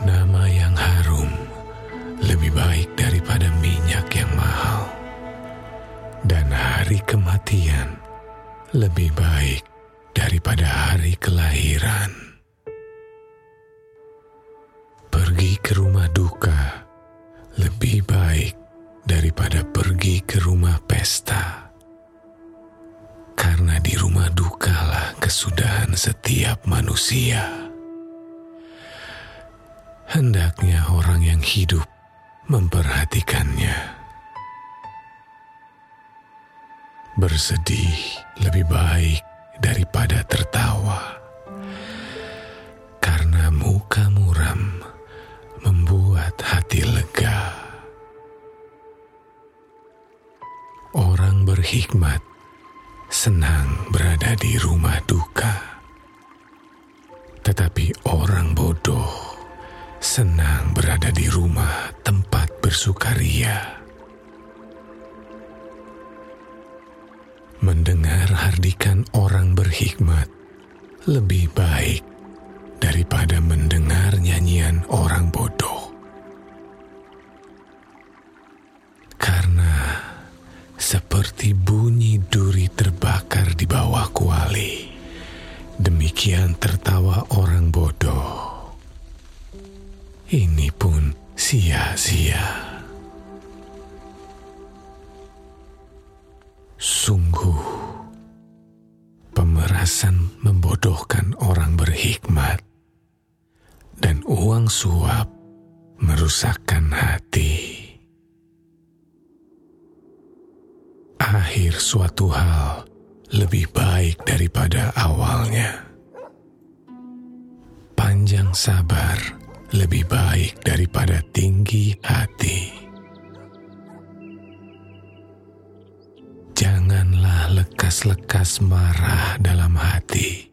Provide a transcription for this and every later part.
Nama yang harum lebih baik daripada minyak yang mahal, dan hari kematian lebih baik daripada hari kelahiran. Pergi ke rumah duka lebih baik daripada pergi ke rumah pesta, karena di rumah dukalah kesudahan setiap manusia hendaknya orang yang hidup memperhatikannya. Bersedih lebih baik daripada tertawa, karena muka muram membuat hati lega. Orang berhikmat senang berada di rumah duka, tetapi orang bodoh senang berada di rumah tempat bersukaria. Mendengar hardikan orang berhikmat lebih baik daripada mendengar nyanyian orang bodoh. Karena seperti bunyi duri terbakar di bawah kuali, demikian tertawa orang bodoh ini pun sia-sia. Sungguh, pemerasan membodohkan orang berhikmat, dan uang suap merusakkan hati. Akhir suatu hal lebih baik daripada awalnya. Panjang sabar lebih baik daripada tinggi hati. Janganlah lekas-lekas marah dalam hati,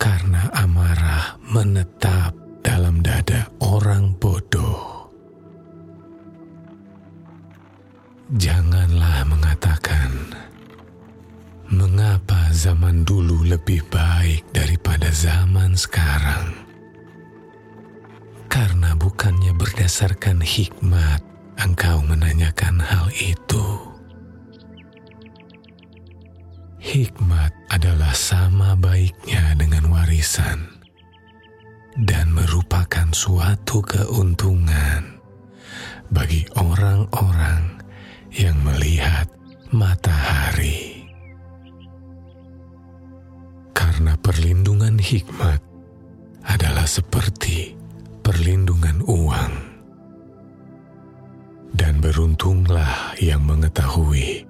karena amarah menetap dalam dada orang bodoh. Janganlah mengatakan, "Mengapa zaman dulu lebih baik daripada zaman sekarang?" Karena bukannya berdasarkan hikmat engkau menanyakan hal itu. Hikmat adalah sama baiknya dengan warisan dan merupakan suatu keuntungan bagi orang-orang yang melihat matahari. Karena perlindungan hikmat adalah seperti perlindungan uang. Dan beruntunglah yang mengetahui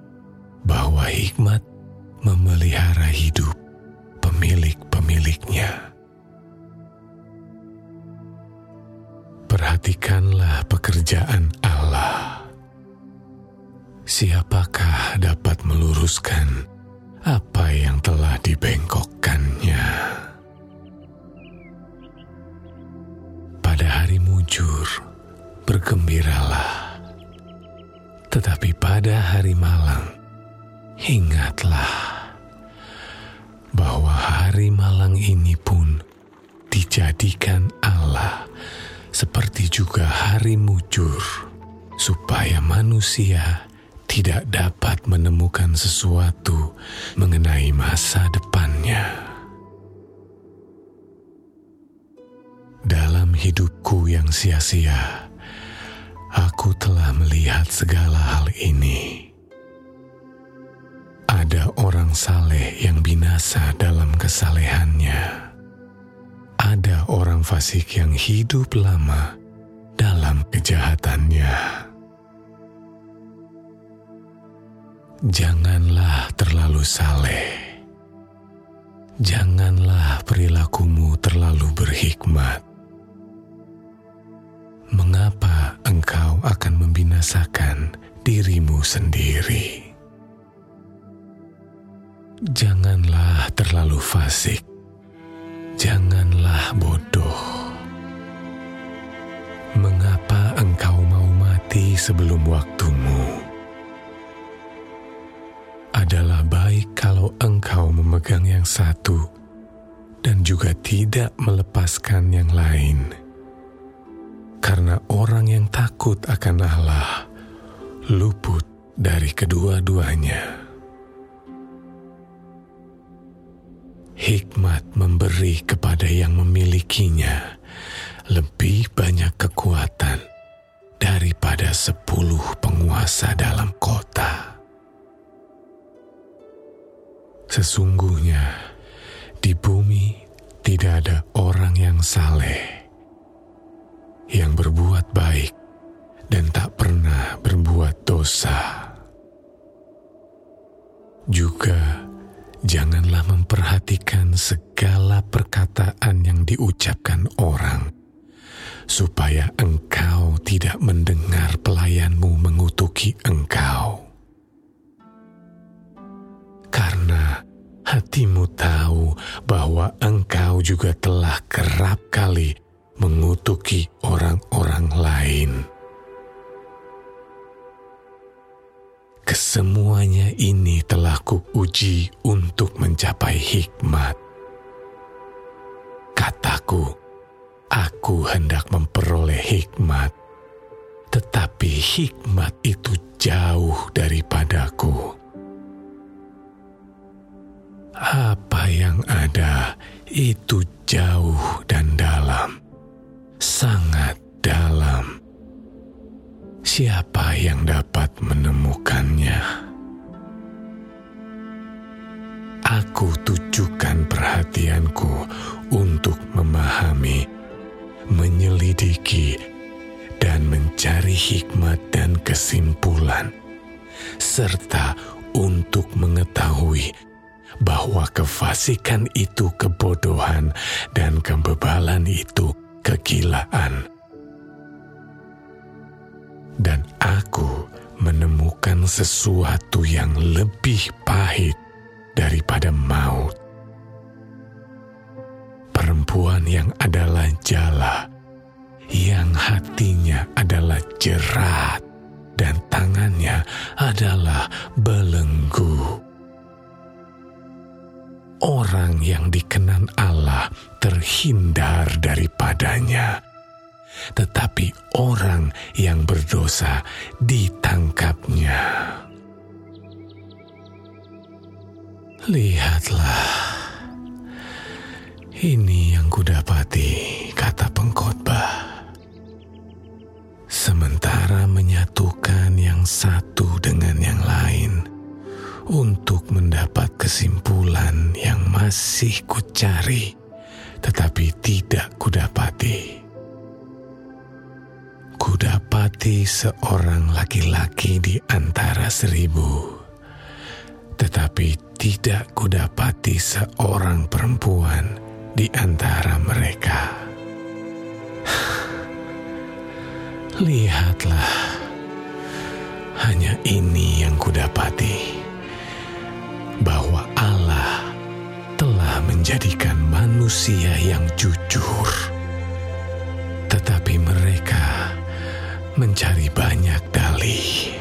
bahwa hikmat memelihara hidup pemilik-pemiliknya. Perhatikanlah pekerjaan Allah. Siapakah dapat meluruskan apa yang telah dibengkokkannya? Jujur, bergembiralah. Tetapi pada hari malang, ingatlah bahwa hari malang ini pun dijadikan Allah seperti juga hari mujur, supaya manusia tidak dapat menemukan sesuatu mengenai masa depannya. Dalam hidupku yang sia-sia, aku telah melihat segala hal ini. Ada orang saleh yang binasa dalam kesalehannya. Ada orang fasik yang hidup lama dalam kejahatannya. Janganlah terlalu saleh. Janganlah perilakumu terlalu berhikmat mengapa engkau akan membinasakan dirimu sendiri? Janganlah terlalu fasik, janganlah bodoh. Mengapa engkau mau mati sebelum waktumu? Adalah baik kalau engkau memegang yang satu dan juga tidak melepaskan yang lain karena orang yang takut akan Allah luput dari kedua-duanya. Hikmat memberi kepada yang memilikinya lebih banyak kekuatan daripada sepuluh penguasa dalam kota. Sesungguhnya di bumi tidak ada orang yang saleh yang berbuat baik dan tak pernah berbuat dosa. Juga janganlah memperhatikan segala perkataan yang diucapkan orang, supaya engkau tidak mendengar pelayanmu mengutuki engkau. Karena hatimu tahu bahwa engkau juga telah kerap kali mengutuki orang-orang Kesemuanya ini telah kuuji untuk mencapai hikmat. Kataku, aku hendak memperoleh hikmat, tetapi hikmat itu jauh daripadaku. Apa yang ada itu jauh dan dalam, sangat dalam siapa yang dapat menemukannya? Aku tujukan perhatianku untuk memahami, menyelidiki, dan mencari hikmat dan kesimpulan, serta untuk mengetahui bahwa kefasikan itu kebodohan dan kebebalan itu kegilaan dan aku menemukan sesuatu yang lebih pahit daripada maut. Perempuan yang adalah jala, yang hatinya adalah jerat, dan tangannya adalah belenggu. Orang yang dikenan Allah terhindar daripadanya tetapi orang yang berdosa ditangkapnya. Lihatlah, ini yang kudapati, kata pengkhotbah. Sementara menyatukan yang satu dengan yang lain untuk mendapat kesimpulan yang masih kucari, tetapi tidak kudapati kudapati seorang laki-laki di antara seribu, tetapi tidak kudapati seorang perempuan di antara mereka. Lihatlah, hanya ini yang kudapati, bahwa Allah telah menjadikan manusia yang jujur, mencari banyak dalih.